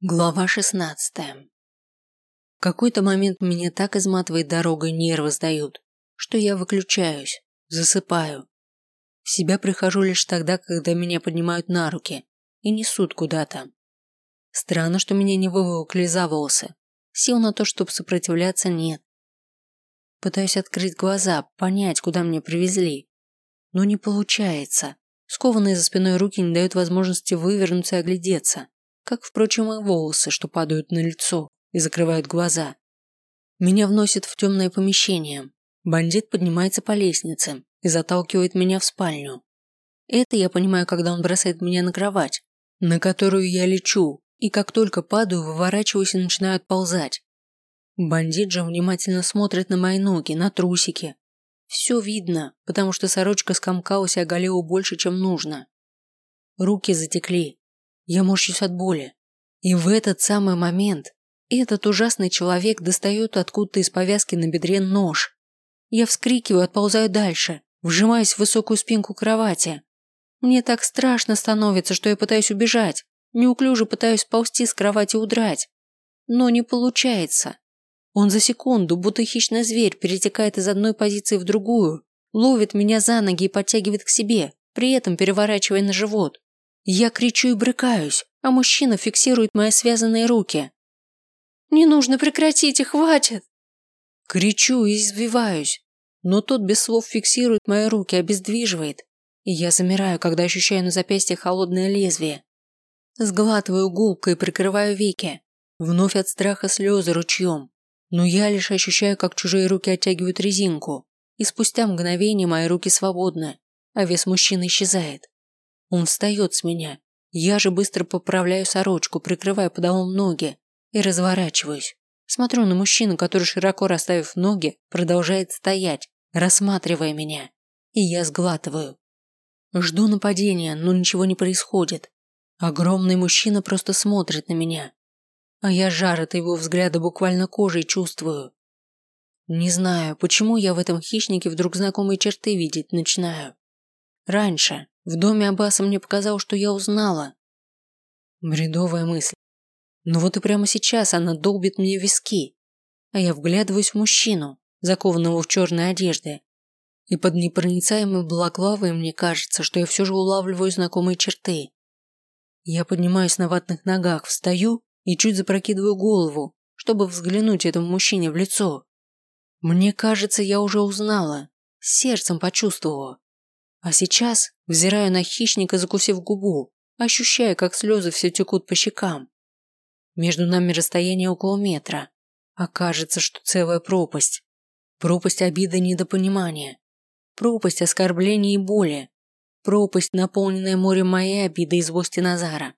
Глава шестнадцатая. В какой-то момент меня так изматывает дорога нервы сдают, что я выключаюсь, засыпаю. В себя прихожу лишь тогда, когда меня поднимают на руки и несут куда-то. Странно, что меня не выволокли за волосы. Сил на то, чтобы сопротивляться, нет. Пытаюсь открыть глаза, понять, куда меня привезли. Но не получается. Скованные за спиной руки не дают возможности вывернуться и оглядеться как, впрочем, и волосы, что падают на лицо и закрывают глаза. Меня вносят в темное помещение. Бандит поднимается по лестнице и заталкивает меня в спальню. Это я понимаю, когда он бросает меня на кровать, на которую я лечу, и как только падаю, выворачиваюсь и начинаю отползать. Бандит же внимательно смотрит на мои ноги, на трусики. Все видно, потому что сорочка скомкалась и оголела больше, чем нужно. Руки затекли, я морщусь от боли. И в этот самый момент этот ужасный человек достает откуда-то из повязки на бедре нож. Я вскрикиваю, отползаю дальше, вжимаясь в высокую спинку кровати. Мне так страшно становится, что я пытаюсь убежать, неуклюже пытаюсь ползти с кровати удрать. Но не получается. Он за секунду, будто хищный зверь, перетекает из одной позиции в другую, ловит меня за ноги и подтягивает к себе, при этом переворачивая на живот. Я кричу и брыкаюсь, а мужчина фиксирует мои связанные руки. «Не нужно, прекратите, хватит!» Кричу и извиваюсь, но тот без слов фиксирует мои руки, обездвиживает, и я замираю, когда ощущаю на запястье холодное лезвие. Сглатываю гулкой и прикрываю веки, вновь от страха слезы ручьем, но я лишь ощущаю, как чужие руки оттягивают резинку, и спустя мгновение мои руки свободны, а вес мужчины исчезает. Он встает с меня. Я же быстро поправляю сорочку, прикрывая подолом ноги и разворачиваюсь. Смотрю на мужчину, который, широко расставив ноги, продолжает стоять, рассматривая меня. И я сглатываю. Жду нападения, но ничего не происходит. Огромный мужчина просто смотрит на меня. А я жар от его взгляда буквально кожей чувствую. Не знаю, почему я в этом хищнике вдруг знакомые черты видеть начинаю. Раньше, в доме Аббаса мне показалось, что я узнала. Бредовая мысль. Но вот и прямо сейчас она долбит мне виски, а я вглядываюсь в мужчину, закованного в черной одежде. И под непроницаемой балаклавой мне кажется, что я все же улавливаю знакомые черты. Я поднимаюсь на ватных ногах, встаю и чуть запрокидываю голову, чтобы взглянуть этому мужчине в лицо. Мне кажется, я уже узнала, сердцем почувствовала. А сейчас взираю на хищника, закусив губу, ощущая, как слезы все текут по щекам. Между нами расстояние около метра, а кажется, что целая пропасть. Пропасть обиды и недопонимания. Пропасть оскорблений и боли. Пропасть, наполненная морем моей обиды и злости Назара.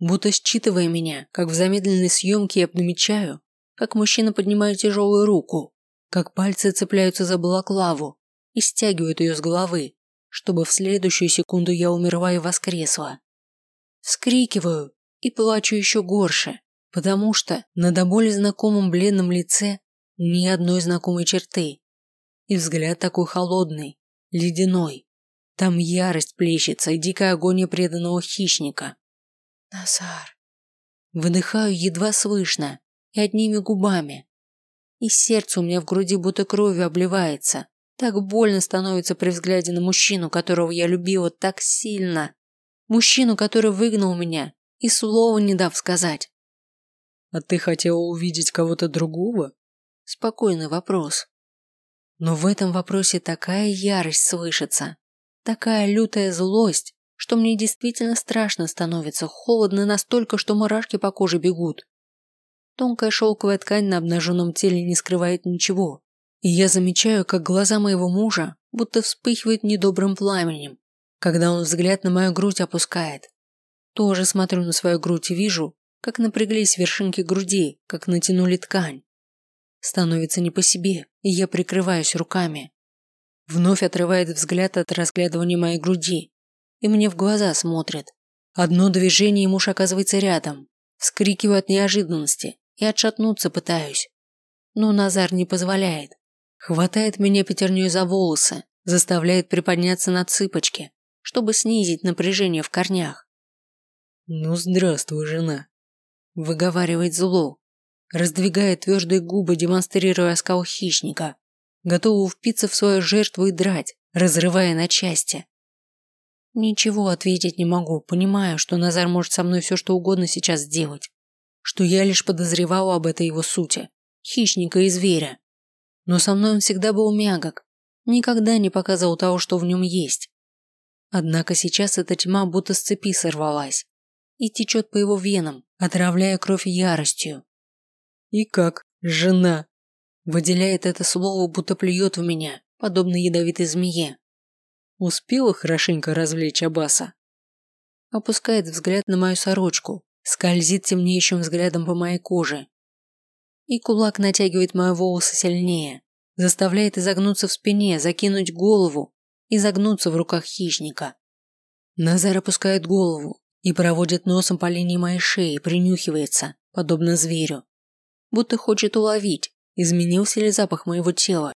Будто считывая меня, как в замедленной съемке я подмечаю, как мужчина поднимает тяжелую руку, как пальцы цепляются за балаклаву и стягивают ее с головы, чтобы в следующую секунду я умерла и воскресла. Вскрикиваю и плачу еще горше, потому что на до боли знакомом бледном лице ни одной знакомой черты. И взгляд такой холодный, ледяной. Там ярость плещется и дикая агония преданного хищника. Назар. Выдыхаю едва слышно и одними губами. И сердце у меня в груди будто кровью обливается. Так больно становится при взгляде на мужчину, которого я любила так сильно. Мужчину, который выгнал меня и слова не дав сказать. А ты хотела увидеть кого-то другого? Спокойный вопрос. Но в этом вопросе такая ярость слышится, такая лютая злость, что мне действительно страшно становится, холодно настолько, что мурашки по коже бегут. Тонкая шелковая ткань на обнаженном теле не скрывает ничего, и я замечаю, как глаза моего мужа будто вспыхивают недобрым пламенем, когда он взгляд на мою грудь опускает. Тоже смотрю на свою грудь и вижу, как напряглись вершинки груди, как натянули ткань. Становится не по себе, и я прикрываюсь руками. Вновь отрывает взгляд от разглядывания моей груди, и мне в глаза смотрит. Одно движение, и муж оказывается рядом. Вскрикиваю от неожиданности и отшатнуться пытаюсь. Но Назар не позволяет. Хватает меня пятерней за волосы, заставляет приподняться на цыпочки, чтобы снизить напряжение в корнях. Ну, здравствуй, жена. выговаривает зло, раздвигает твердые губы, демонстрируя оскал хищника, готового впиться в свою жертву и драть, разрывая на части. Ничего ответить не могу, понимаю, что Назар может со мной все что угодно сейчас сделать, что я лишь подозревала об этой его сути, хищника и зверя. Но со мной он всегда был мягок, никогда не показывал того, что в нем есть. Однако сейчас эта тьма будто с цепи сорвалась и течет по его венам, отравляя кровь яростью. И как, жена? Выделяет это слово, будто плюет в меня, подобно ядовитой змее. Успела хорошенько развлечь Абаса. Опускает взгляд на мою сорочку, скользит темнеющим взглядом по моей коже. И кулак натягивает мои волосы сильнее, заставляет изогнуться в спине, закинуть голову и загнуться в руках хищника. Назар опускает голову и проводит носом по линии моей шеи, принюхивается, подобно зверю. Будто хочет уловить, изменился ли запах моего тела.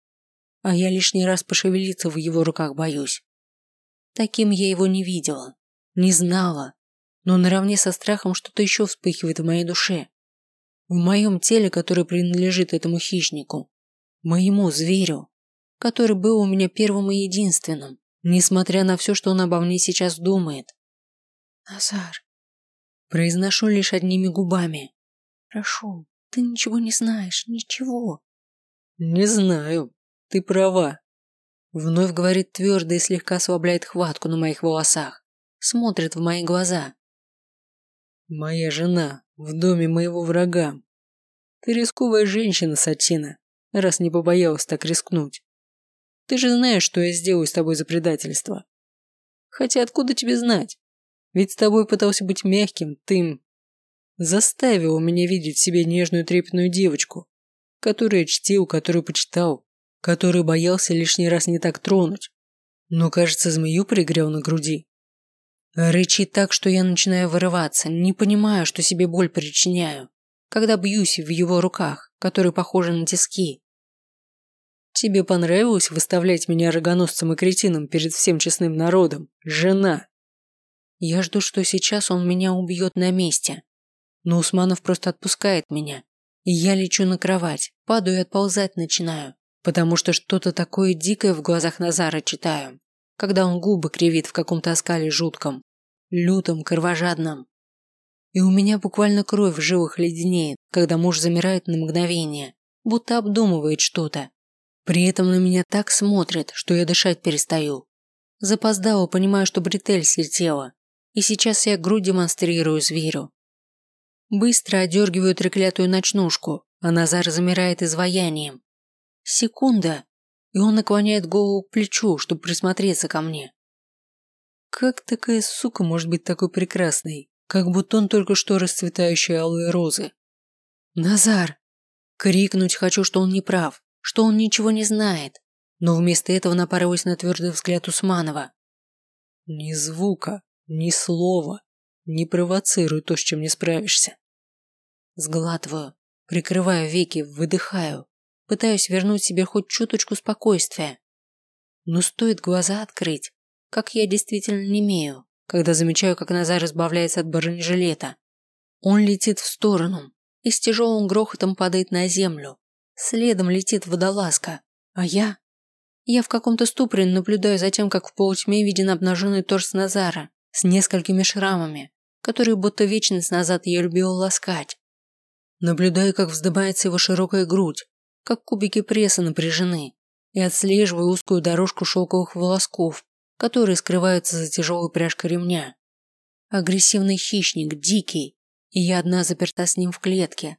А я лишний раз пошевелиться в его руках боюсь. Таким я его не видела, не знала, но наравне со страхом что-то еще вспыхивает в моей душе. В моем теле, которое принадлежит этому хищнику, моему зверю, который был у меня первым и единственным, несмотря на все, что он обо мне сейчас думает. Назар, произношу лишь одними губами. Прошу, ты ничего не знаешь, ничего. Не знаю, ты права. Вновь говорит твердо и слегка ослабляет хватку на моих волосах. Смотрит в мои глаза. Моя жена в доме моего врага. Ты рисковая женщина, Сатина, раз не побоялась так рискнуть. Ты же знаешь, что я сделаю с тобой за предательство. Хотя откуда тебе знать? Ведь с тобой пытался быть мягким, ты заставил меня видеть в себе нежную трепетную девочку, которую я чтил, которую почитал, который боялся лишний раз не так тронуть. Но, кажется, змею пригрел на груди. Рычит так, что я начинаю вырываться, не понимаю, что себе боль причиняю, когда бьюсь в его руках, которые похожи на тиски. Тебе понравилось выставлять меня рогоносцем и кретином перед всем честным народом, жена? Я жду, что сейчас он меня убьет на месте. Но Усманов просто отпускает меня, и я лечу на кровать, падаю и отползать начинаю. Потому что что-то такое дикое в глазах Назара читаю, когда он губы кривит в каком-то оскале жутком, лютом, кровожадном. И у меня буквально кровь в жилах леденеет, когда муж замирает на мгновение, будто обдумывает что-то. При этом на меня так смотрит, что я дышать перестаю. Запоздало, понимаю, что бретель слетела, и сейчас я грудь демонстрирую зверю. Быстро одергиваю треклятую ночнушку, а Назар замирает изваянием, Секунда, и он наклоняет голову к плечу, чтобы присмотреться ко мне. Как такая сука может быть такой прекрасной, как бутон только что расцветающей алые розы? Назар! Крикнуть хочу, что он не прав, что он ничего не знает, но вместо этого напарываюсь на твердый взгляд Усманова. Ни звука, ни слова, не провоцируй то, с чем не справишься. Сглатываю, прикрываю веки, выдыхаю. Пытаюсь вернуть себе хоть чуточку спокойствия. Но стоит глаза открыть, как я действительно не имею, когда замечаю, как Назар избавляется от бронежилета. Он летит в сторону и с тяжелым грохотом падает на землю. Следом летит водолазка, а я... Я в каком-то ступоре наблюдаю за тем, как в полутьме виден обнаженный торс Назара с несколькими шрамами, которые будто вечность назад я любила ласкать. Наблюдаю, как вздымается его широкая грудь, как кубики пресса напряжены, и отслеживаю узкую дорожку шелковых волосков, которые скрываются за тяжелой пряжкой ремня. Агрессивный хищник, дикий, и я одна заперта с ним в клетке.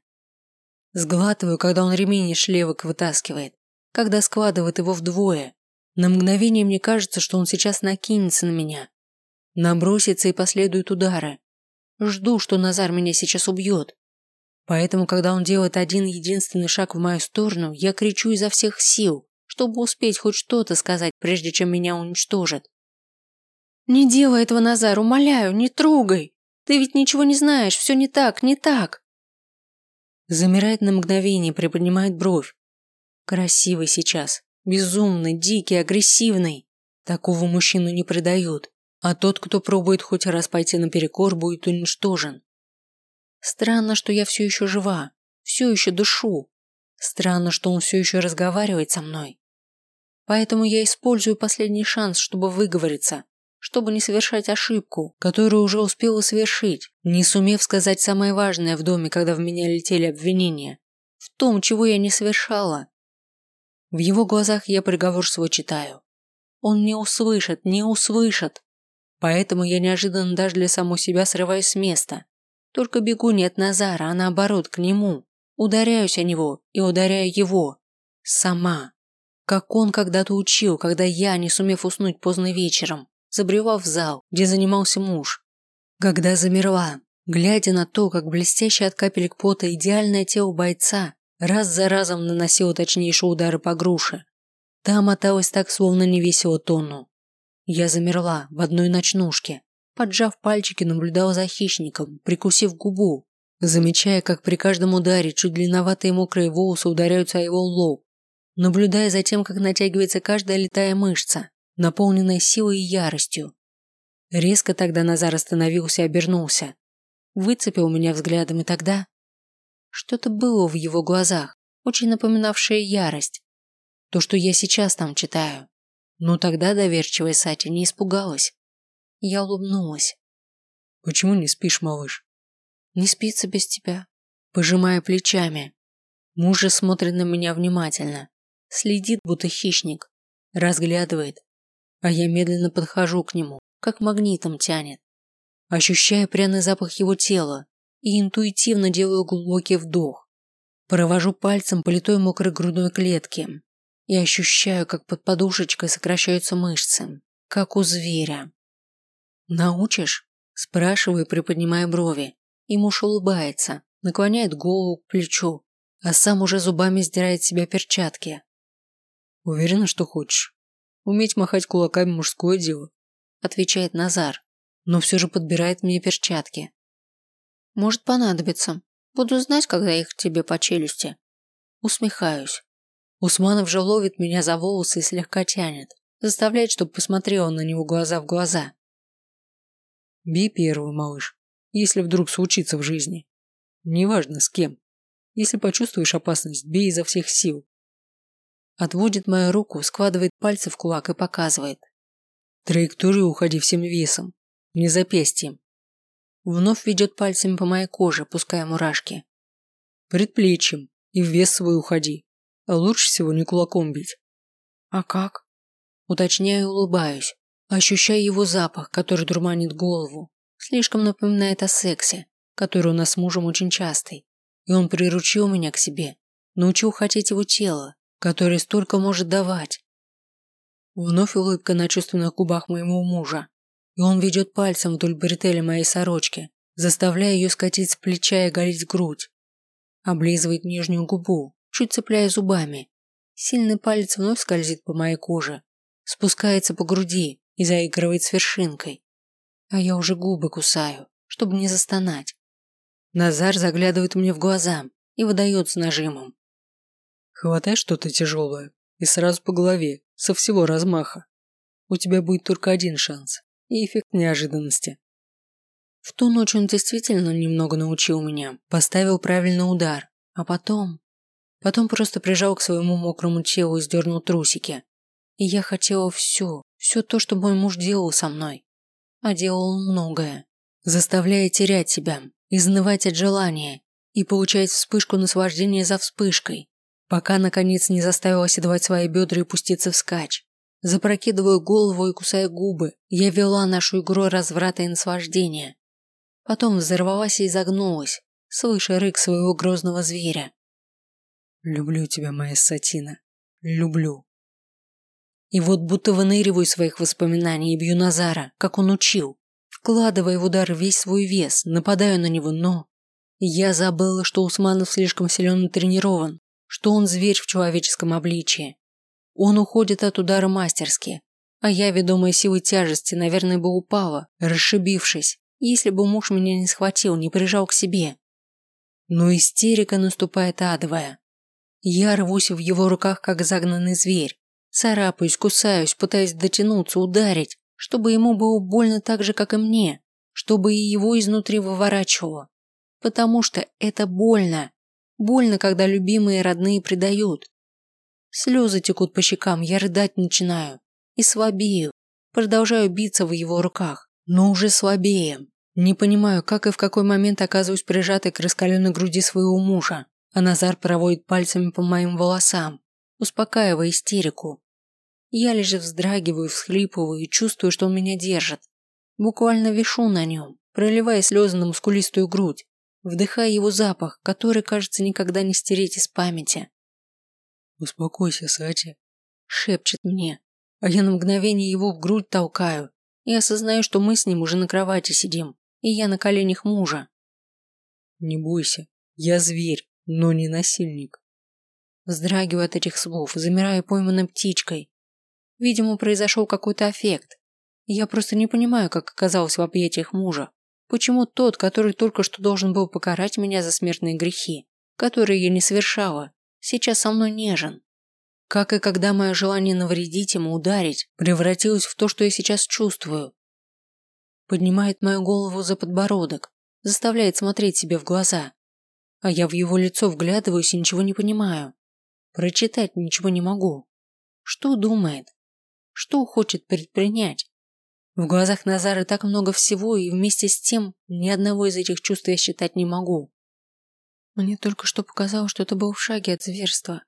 Сглатываю, когда он ремень из шлевок вытаскивает, когда складывает его вдвое. На мгновение мне кажется, что он сейчас накинется на меня. Набросится и последуют удары. Жду, что Назар меня сейчас убьет, Поэтому, когда он делает один единственный шаг в мою сторону, я кричу изо всех сил, чтобы успеть хоть что-то сказать, прежде чем меня уничтожат. «Не делай этого, Назар, умоляю, не трогай! Ты ведь ничего не знаешь, все не так, не так!» Замирает на мгновение, приподнимает бровь. Красивый сейчас, безумный, дикий, агрессивный. Такого мужчину не предают, а тот, кто пробует хоть раз пойти наперекор, будет уничтожен. Странно, что я все еще жива, все еще дышу. Странно, что он все еще разговаривает со мной. Поэтому я использую последний шанс, чтобы выговориться, чтобы не совершать ошибку, которую уже успела совершить, не сумев сказать самое важное в доме, когда в меня летели обвинения, в том, чего я не совершала. В его глазах я приговор свой читаю. Он не услышит, не услышит. Поэтому я неожиданно даже для самого себя срываюсь с места. Только бегу не от Назара, а наоборот, к нему. Ударяюсь о него и ударяю его. Сама. Как он когда-то учил, когда я, не сумев уснуть поздно вечером, забрела в зал, где занимался муж. Когда замерла, глядя на то, как блестящее от капелек пота идеальное тело бойца раз за разом наносило точнейшие удары по груше. Та моталась так, словно не весила тонну. Я замерла в одной ночнушке, поджав пальчики, наблюдала за хищником, прикусив губу, замечая, как при каждом ударе чуть длинноватые мокрые волосы ударяются о его лоб, наблюдая за тем, как натягивается каждая летая мышца, наполненная силой и яростью. Резко тогда Назар остановился и обернулся. Выцепил меня взглядом, и тогда... Что-то было в его глазах, очень напоминавшее ярость. То, что я сейчас там читаю. Но тогда доверчивая Сати не испугалась. Я улыбнулась. «Почему не спишь, малыш?» «Не спится без тебя», пожимая плечами. Муж же смотрит на меня внимательно, следит, будто хищник, разглядывает, а я медленно подхожу к нему, как магнитом тянет. Ощущая пряный запах его тела и интуитивно делаю глубокий вдох. Провожу пальцем по литой мокрой грудной клетке и ощущаю, как под подушечкой сокращаются мышцы, как у зверя. «Научишь?» – спрашиваю, приподнимая брови. И муж улыбается, наклоняет голову к плечу, а сам уже зубами сдирает с себя перчатки. Уверена, что хочешь. Уметь махать кулаками мужское дело, отвечает Назар, но все же подбирает мне перчатки. Может понадобиться. Буду знать, когда их тебе по челюсти. Усмехаюсь. Усманов же ловит меня за волосы и слегка тянет, заставляет, чтобы посмотрела на него глаза в глаза. Би первый, малыш, если вдруг случится в жизни. Неважно с кем. Если почувствуешь опасность, бей изо всех сил. Отводит мою руку, складывает пальцы в кулак и показывает. Траекторию уходи всем весом, не запястьем. Вновь ведет пальцами по моей коже, пуская мурашки. Предплечьем и в вес свой уходи. А лучше всего не кулаком бить. А как? Уточняю и улыбаюсь, ощущая его запах, который дурманит голову. Слишком напоминает о сексе, который у нас с мужем очень частый. И он приручил меня к себе, научил хотеть его тело, который столько может давать. Вновь улыбка на чувственных губах моего мужа, и он ведет пальцем вдоль бретели моей сорочки, заставляя ее скатить с плеча и голить грудь. Облизывает нижнюю губу, чуть цепляя зубами. Сильный палец вновь скользит по моей коже, спускается по груди и заигрывает с вершинкой. А я уже губы кусаю, чтобы не застонать. Назар заглядывает мне в глаза и выдает с нажимом. Хватай что-то тяжелое и сразу по голове, со всего размаха. У тебя будет только один шанс и эффект неожиданности. В ту ночь он действительно немного научил меня, поставил правильный удар, а потом... Потом просто прижал к своему мокрому телу и сдернул трусики. И я хотела все, все то, что мой муж делал со мной. А делал многое, заставляя терять себя, изнывать от желания и получать вспышку наслаждения за вспышкой, пока, наконец, не заставила оседлать свои бедра и пуститься вскачь. Запрокидывая голову и кусая губы, я вела нашу игру разврата и наслаждения. Потом взорвалась и изогнулась, слыша рык своего грозного зверя. «Люблю тебя, моя сатина. Люблю». И вот будто выныриваю своих воспоминаний и бью Назара, как он учил, вкладывая в удар весь свой вес, нападаю на него, но... Я забыла, что Усманов слишком силен и тренирован, что он зверь в человеческом обличии. Он уходит от удара мастерски, а я, ведомая силой тяжести, наверное, бы упала, расшибившись, если бы муж меня не схватил, не прижал к себе. Но истерика наступает адовая. Я рвусь в его руках, как загнанный зверь. Царапаюсь, кусаюсь, пытаясь дотянуться, ударить, чтобы ему было больно так же, как и мне, чтобы и его изнутри выворачивало. Потому что это больно. Больно, когда любимые и родные предают. Слезы текут по щекам, я рыдать начинаю. И слабею. Продолжаю биться в его руках, но уже слабее. Не понимаю, как и в какой момент оказываюсь прижатой к раскаленной груди своего мужа, а Назар проводит пальцами по моим волосам, успокаивая истерику. Я лишь вздрагиваю, всхлипываю и чувствую, что он меня держит. Буквально вишу на нем, проливая слезы на мускулистую грудь, вдыхая его запах, который, кажется, никогда не стереть из памяти. «Успокойся, Сати», – шепчет мне, а я на мгновение его в грудь толкаю и осознаю, что мы с ним уже на кровати сидим, и я на коленях мужа. «Не бойся, я зверь, но не насильник». Вздрагиваю от этих слов, замираю пойманной птичкой. Видимо, произошел какой-то аффект. Я просто не понимаю, как оказалась в объятиях мужа. Почему тот, который только что должен был покарать меня за смертные грехи, которые я не совершала, сейчас со мной нежен? Как и когда мое желание навредить ему, ударить, превратилось в то, что я сейчас чувствую. Поднимает мою голову за подбородок, заставляет смотреть себе в глаза. А я в его лицо вглядываюсь и ничего не понимаю. Прочитать ничего не могу. Что думает? Что хочет предпринять? В глазах Назара так много всего, и вместе с тем ни одного из этих чувств я считать не могу. Мне только что показалось, что это был в шаге от зверства.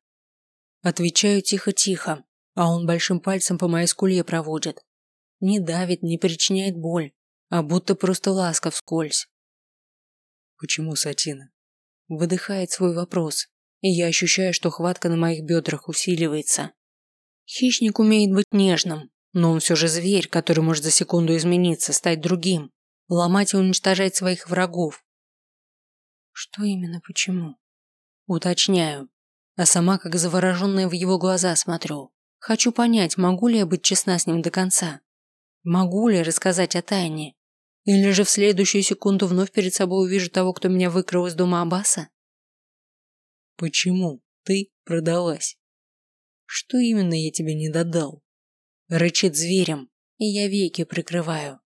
Отвечаю тихо-тихо, а он большим пальцем по моей скуле проводит. Не давит, не причиняет боль, а будто просто ласка вскользь. «Почему Сатина?» Выдыхает свой вопрос, и я ощущаю, что хватка на моих бедрах усиливается. Хищник умеет быть нежным, но он все же зверь, который может за секунду измениться, стать другим, ломать и уничтожать своих врагов. Что именно почему? Уточняю, а сама как завороженная в его глаза смотрю. Хочу понять, могу ли я быть честна с ним до конца. Могу ли рассказать о тайне? Или же в следующую секунду вновь перед собой увижу того, кто меня выкрал из дома Аббаса? Почему ты продалась? Что именно я тебе не додал? Рычит зверем, и я веки прикрываю.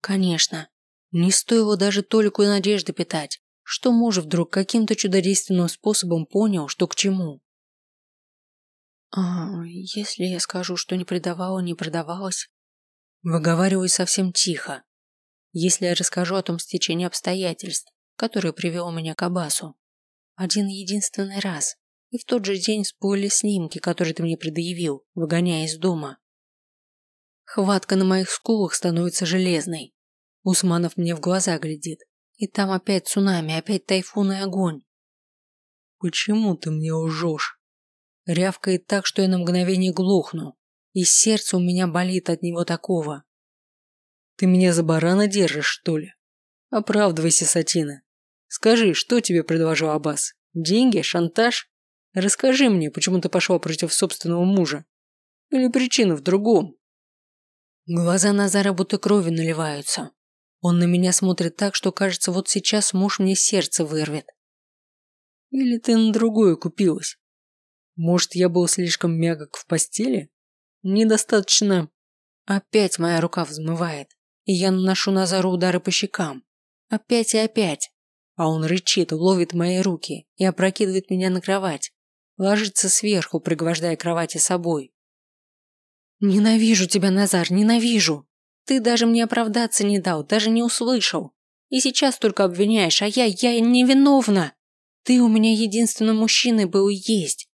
Конечно, не стоило даже только надежды питать, что муж вдруг каким-то чудодейственным способом понял, что к чему. А если я скажу, что не предавала, не продавалась? Выговариваю совсем тихо. Если я расскажу о том стечении обстоятельств, которое привело меня к Абасу. Один единственный раз, и в тот же день всплыли снимки, которые ты мне предъявил, выгоняя из дома. Хватка на моих скулах становится железной. Усманов мне в глаза глядит. И там опять цунами, опять тайфун и огонь. «Почему ты мне лжешь?» Рявкает так, что я на мгновение глухну. И сердце у меня болит от него такого. «Ты меня за барана держишь, что ли?» «Оправдывайся, Сатина. Скажи, что тебе предложил Аббас? Деньги? Шантаж? Расскажи мне, почему ты пошла против собственного мужа. Или причина в другом? Глаза Назара будто кровью наливаются. Он на меня смотрит так, что кажется, вот сейчас муж мне сердце вырвет. Или ты на другое купилась? Может, я был слишком мягок в постели? Недостаточно. Опять моя рука взмывает, и я наношу Назару удары по щекам. Опять и опять. А он рычит, ловит мои руки и опрокидывает меня на кровать. Ложится сверху, пригвождая кровати собой. «Ненавижу тебя, Назар, ненавижу! Ты даже мне оправдаться не дал, даже не услышал. И сейчас только обвиняешь, а я, я невиновна! Ты у меня единственный мужчина был и есть!»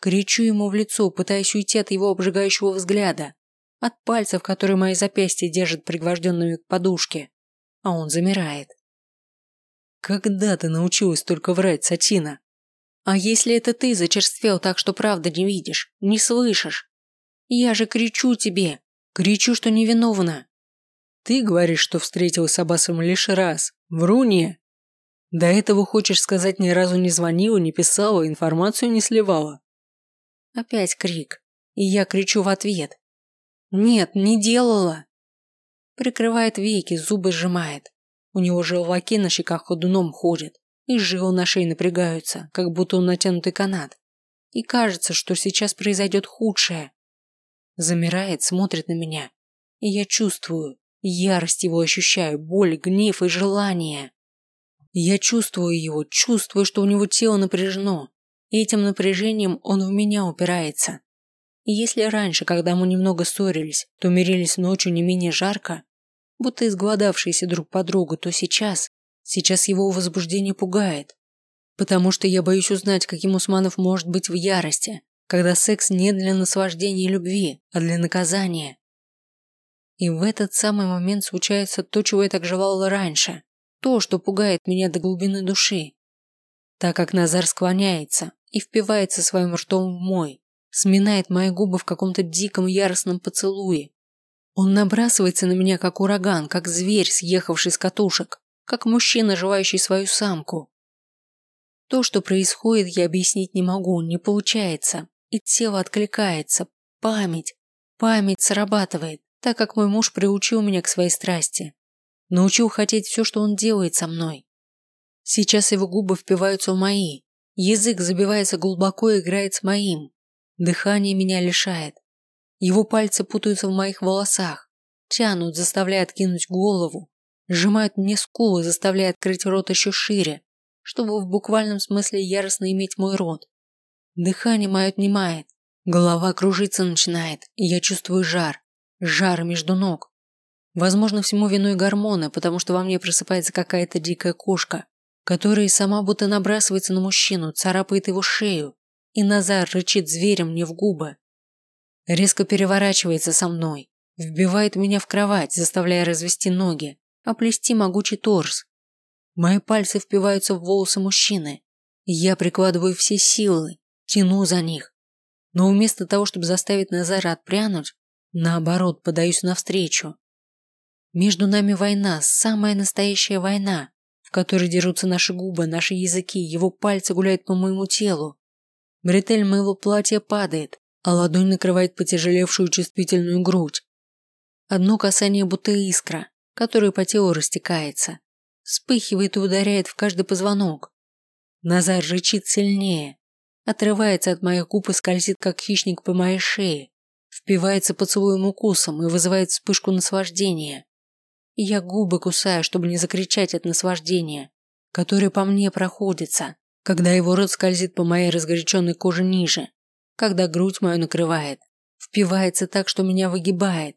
Кричу ему в лицо, пытаясь уйти от его обжигающего взгляда, от пальцев, которые мои запястья держат пригвожденными к подушке. А он замирает. «Когда ты научилась только врать, Сатина?» А если это ты зачерствел так, что правда не видишь, не слышишь? Я же кричу тебе, кричу, что невиновна. Ты говоришь, что встретилась с Аббасом лишь раз. Вруния. До этого, хочешь сказать, ни разу не звонила, не писала, информацию не сливала. Опять крик. И я кричу в ответ. Нет, не делала. Прикрывает веки, зубы сжимает. У него желваки на щеках ходуном ходят и жилы на шее напрягаются, как будто он натянутый канат. И кажется, что сейчас произойдет худшее. Замирает, смотрит на меня. И я чувствую, ярость его ощущаю, боль, гнев и желание. Я чувствую его, чувствую, что у него тело напряжено, и этим напряжением он в меня упирается. И если раньше, когда мы немного ссорились, то мирились ночью не менее жарко, будто изгладавшиеся друг по другу, то сейчас, сейчас его возбуждение пугает. Потому что я боюсь узнать, каким Усманов может быть в ярости, когда секс не для наслаждения и любви, а для наказания. И в этот самый момент случается то, чего я так желала раньше, то, что пугает меня до глубины души. Так как Назар склоняется и впивается своим ртом в мой, сминает мои губы в каком-то диком яростном поцелуе. Он набрасывается на меня, как ураган, как зверь, съехавший с катушек, как мужчина, желающий свою самку. То, что происходит, я объяснить не могу, не получается, и тело откликается, память, память срабатывает, так как мой муж приучил меня к своей страсти, научил хотеть все, что он делает со мной. Сейчас его губы впиваются в мои, язык забивается глубоко и играет с моим, Дыхание меня лишает. Его пальцы путаются в моих волосах, тянут, заставляя откинуть голову, сжимают мне скулы, заставляя открыть рот еще шире, чтобы в буквальном смысле яростно иметь мой рот. Дыхание мое отнимает, голова кружиться начинает, и я чувствую жар, жар между ног. Возможно, всему виной гормоны, потому что во мне просыпается какая-то дикая кошка, которая сама будто набрасывается на мужчину, царапает его шею, и Назар рычит зверем мне в губы. Резко переворачивается со мной, вбивает меня в кровать, заставляя развести ноги, оплести могучий торс. Мои пальцы впиваются в волосы мужчины, я прикладываю все силы, тяну за них. Но вместо того, чтобы заставить Назара отпрянуть, наоборот, подаюсь навстречу. Между нами война, самая настоящая война, в которой дерутся наши губы, наши языки, его пальцы гуляют по моему телу, Бретель моего платья падает, а ладонь накрывает потяжелевшую чувствительную грудь. Одно касание будто искра, которая по телу растекается, вспыхивает и ударяет в каждый позвонок. Назар рычит сильнее, отрывается от моих губ и скользит, как хищник по моей шее, впивается поцелуем укусом и вызывает вспышку наслаждения. Я губы кусаю, чтобы не закричать от наслаждения, которое по мне проходится когда его рот скользит по моей разгоряченной коже ниже, когда грудь мою накрывает, впивается так, что меня выгибает.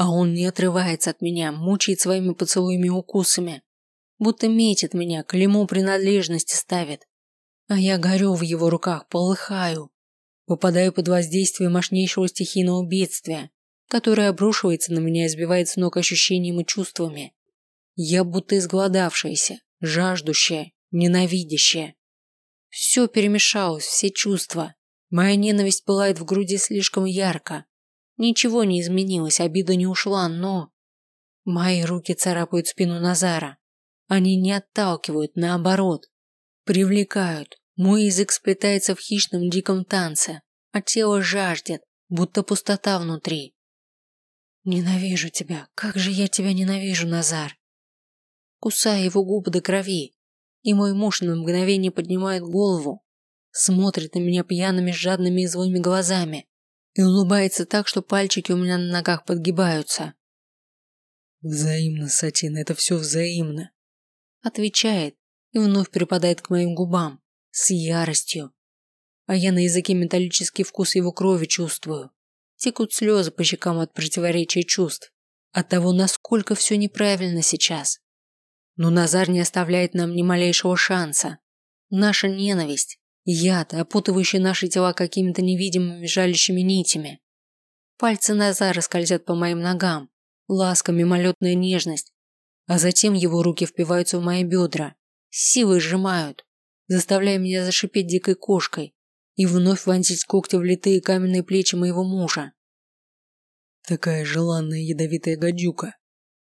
А он не отрывается от меня, мучает своими поцелуями и укусами, будто метит меня, клеймо принадлежности ставит. А я горю в его руках, полыхаю, попадаю под воздействие мощнейшего стихийного бедствия, которое обрушивается на меня и сбивает с ног ощущениями и чувствами. Я будто изголодавшаяся, жаждущая, ненавидящее. Все перемешалось, все чувства. Моя ненависть пылает в груди слишком ярко. Ничего не изменилось, обида не ушла, но... Мои руки царапают спину Назара. Они не отталкивают, наоборот. Привлекают. Мой язык сплетается в хищном диком танце, а тело жаждет, будто пустота внутри. Ненавижу тебя. Как же я тебя ненавижу, Назар. Кусая его губы до крови, и мой муж на мгновение поднимает голову, смотрит на меня пьяными, жадными и злыми глазами и улыбается так, что пальчики у меня на ногах подгибаются. «Взаимно, Сатина, это все взаимно», отвечает и вновь припадает к моим губам с яростью. А я на языке металлический вкус его крови чувствую. Текут слезы по щекам от противоречия чувств, от того, насколько все неправильно сейчас. Но Назар не оставляет нам ни малейшего шанса. Наша ненависть, яд, опутывающий наши тела какими-то невидимыми жалящими нитями. Пальцы Назара скользят по моим ногам, ласка, мимолетная нежность, а затем его руки впиваются в мои бедра, силой сжимают, заставляя меня зашипеть дикой кошкой и вновь вонзить когти в литые каменные плечи моего мужа. Такая желанная ядовитая гадюка.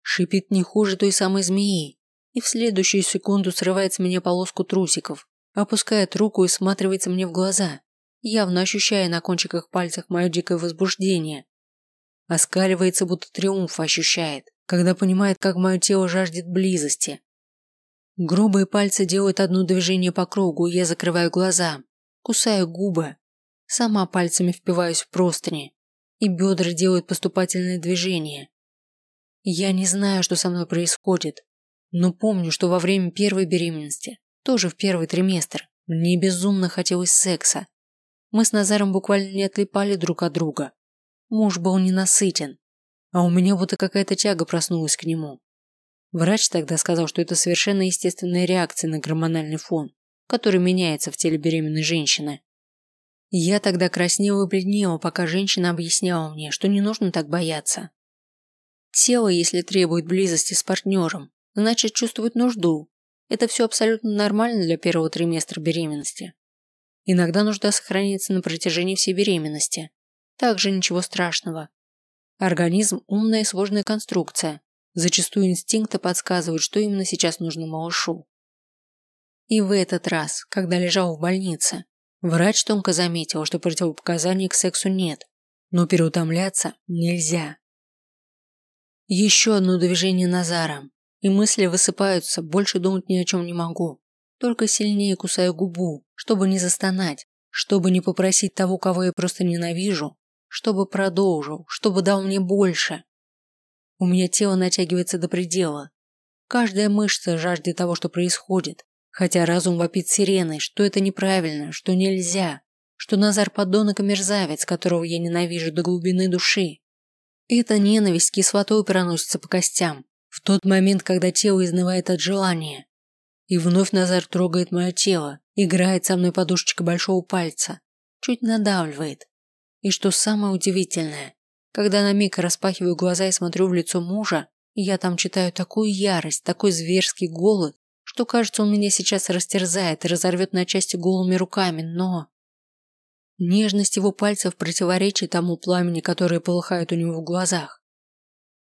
Шипит не хуже той самой змеи, и в следующую секунду срывает с меня полоску трусиков, опускает руку и сматривается мне в глаза, явно ощущая на кончиках пальцев мое дикое возбуждение. Оскаливается, будто триумф ощущает, когда понимает, как мое тело жаждет близости. Грубые пальцы делают одно движение по кругу, я закрываю глаза, кусаю губы, сама пальцами впиваюсь в простыни, и бедра делают поступательные движения. Я не знаю, что со мной происходит, Но помню, что во время первой беременности, тоже в первый триместр, мне безумно хотелось секса. Мы с Назаром буквально не отлипали друг от друга. Муж был ненасытен, а у меня будто какая-то тяга проснулась к нему. Врач тогда сказал, что это совершенно естественная реакция на гормональный фон, который меняется в теле беременной женщины. Я тогда краснела и бледнела, пока женщина объясняла мне, что не нужно так бояться. Тело, если требует близости с партнером, значит чувствует нужду. Это все абсолютно нормально для первого триместра беременности. Иногда нужда сохраняется на протяжении всей беременности. Также ничего страшного. Организм – умная и сложная конструкция. Зачастую инстинкты подсказывают, что именно сейчас нужно малышу. И в этот раз, когда лежал в больнице, врач тонко заметил, что противопоказаний к сексу нет, но переутомляться нельзя. Еще одно движение Назара, и мысли высыпаются, больше думать ни о чем не могу. Только сильнее кусаю губу, чтобы не застонать, чтобы не попросить того, кого я просто ненавижу, чтобы продолжил, чтобы дал мне больше. У меня тело натягивается до предела. Каждая мышца жаждет того, что происходит, хотя разум вопит сиреной, что это неправильно, что нельзя, что Назар подонок и мерзавец, которого я ненавижу до глубины души. Эта ненависть кислотой проносится по костям, в тот момент, когда тело изнывает от желания. И вновь Назар трогает мое тело, играет со мной подушечкой большого пальца, чуть надавливает, и что самое удивительное, когда на миг распахиваю глаза и смотрю в лицо мужа, я там читаю такую ярость, такой зверский голод, что кажется, он меня сейчас растерзает и разорвет на части голыми руками, но... Нежность его пальцев противоречит тому пламени, которое полыхает у него в глазах.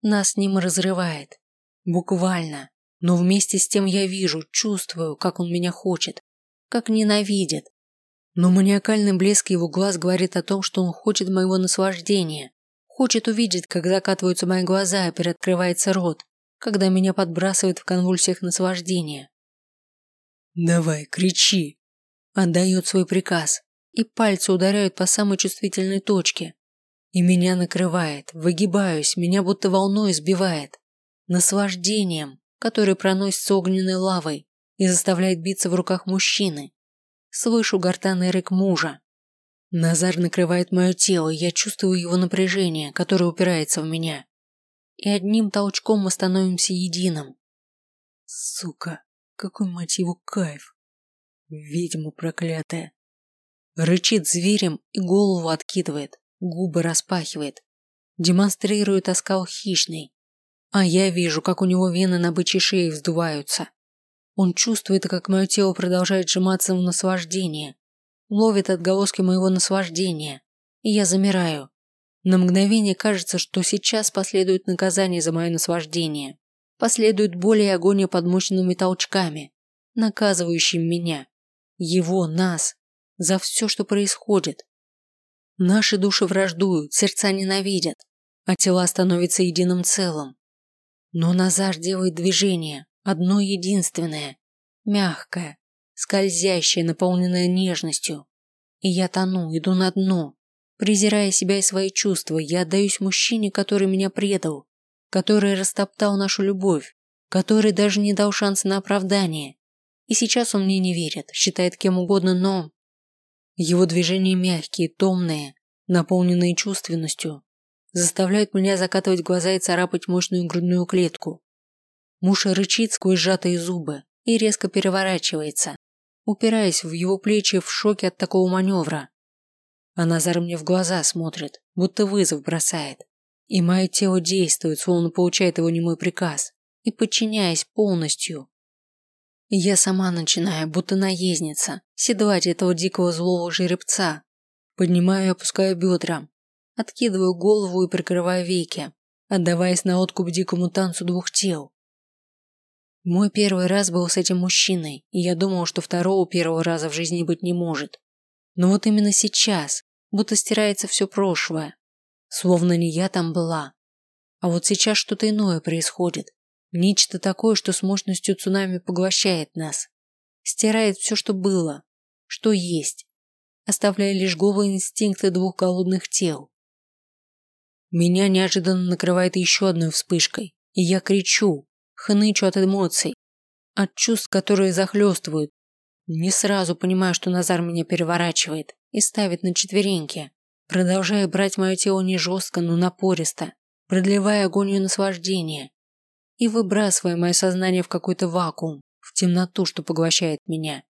Нас с ним разрывает. Буквально. Но вместе с тем я вижу, чувствую, как он меня хочет, как ненавидит, но маниакальный блеск его глаз говорит о том, что он хочет моего наслаждения. Хочет увидеть, как закатываются мои глаза и приоткрывается рот, когда меня подбрасывает в конвульсиях наслаждения. «Давай, кричи!» Отдает свой приказ, и пальцы ударяют по самой чувствительной точке. И меня накрывает, выгибаюсь, меня будто волной сбивает. Наслаждением, которое проносится огненной лавой и заставляет биться в руках мужчины, Слышу гортанный рык мужа. Назар накрывает мое тело, и я чувствую его напряжение, которое упирается в меня. И одним толчком мы становимся единым. Сука, какой мать его кайф. Ведьма проклятая. Рычит зверем и голову откидывает, губы распахивает. Демонстрирует оскал хищный. А я вижу, как у него вены на бычьей шее вздуваются. Он чувствует, как мое тело продолжает сжиматься в наслаждении, ловит отголоски моего наслаждения, и я замираю. На мгновение кажется, что сейчас последует наказание за мое наслаждение, последует боль и агония под мощными толчками, наказывающим меня, его, нас, за все, что происходит. Наши души враждуют, сердца ненавидят, а тела становятся единым целым. Но Назар делает движение, Одно единственное, мягкое, скользящее, наполненное нежностью. И я тону, иду на дно. Презирая себя и свои чувства, я отдаюсь мужчине, который меня предал, который растоптал нашу любовь, который даже не дал шанса на оправдание. И сейчас он мне не верит, считает кем угодно, но... Его движения мягкие, томные, наполненные чувственностью, заставляют меня закатывать глаза и царапать мощную грудную клетку. Муж рычит сквозь сжатые зубы и резко переворачивается, упираясь в его плечи в шоке от такого маневра. А Назар мне в глаза смотрит, будто вызов бросает. И мое тело действует, словно получает его немой приказ, и подчиняясь полностью. Я сама начинаю, будто наездница, седлать этого дикого злого жеребца. Поднимаю и опускаю бедра, откидываю голову и прикрываю веки, отдаваясь на откуп дикому танцу двух тел. Мой первый раз был с этим мужчиной, и я думал, что второго первого раза в жизни быть не может. Но вот именно сейчас, будто стирается все прошлое. Словно не я там была. А вот сейчас что-то иное происходит. Нечто такое, что с мощностью цунами поглощает нас. Стирает все, что было, что есть, оставляя лишь голые инстинкты двух голодных тел. Меня неожиданно накрывает еще одной вспышкой, и я кричу, Хнычу от эмоций, от чувств, которые захлестывают. Не сразу понимаю, что Назар меня переворачивает и ставит на четвереньки, продолжая брать мое тело не жестко, но напористо, продлевая агонию наслаждения и выбрасывая мое сознание в какой-то вакуум, в темноту, что поглощает меня.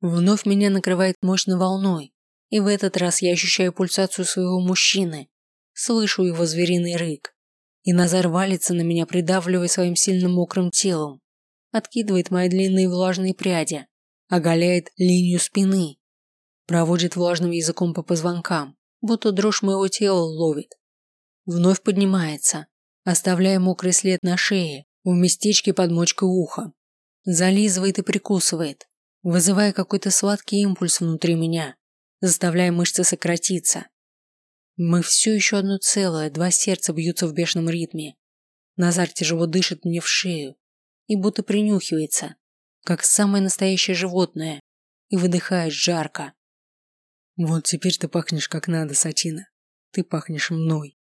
Вновь меня накрывает мощной волной, и в этот раз я ощущаю пульсацию своего мужчины, слышу его звериный рык. И Назар валится на меня, придавливая своим сильным мокрым телом, откидывает мои длинные влажные пряди, оголяет линию спины, проводит влажным языком по позвонкам, будто дрожь моего тела ловит. Вновь поднимается, оставляя мокрый след на шее, в местечке под мочкой уха. Зализывает и прикусывает, вызывая какой-то сладкий импульс внутри меня, заставляя мышцы сократиться. Мы все еще одно целое, два сердца бьются в бешеном ритме. Назар тяжело дышит мне в шею и будто принюхивается, как самое настоящее животное, и выдыхает жарко. Вот теперь ты пахнешь как надо, Сатина. Ты пахнешь мной.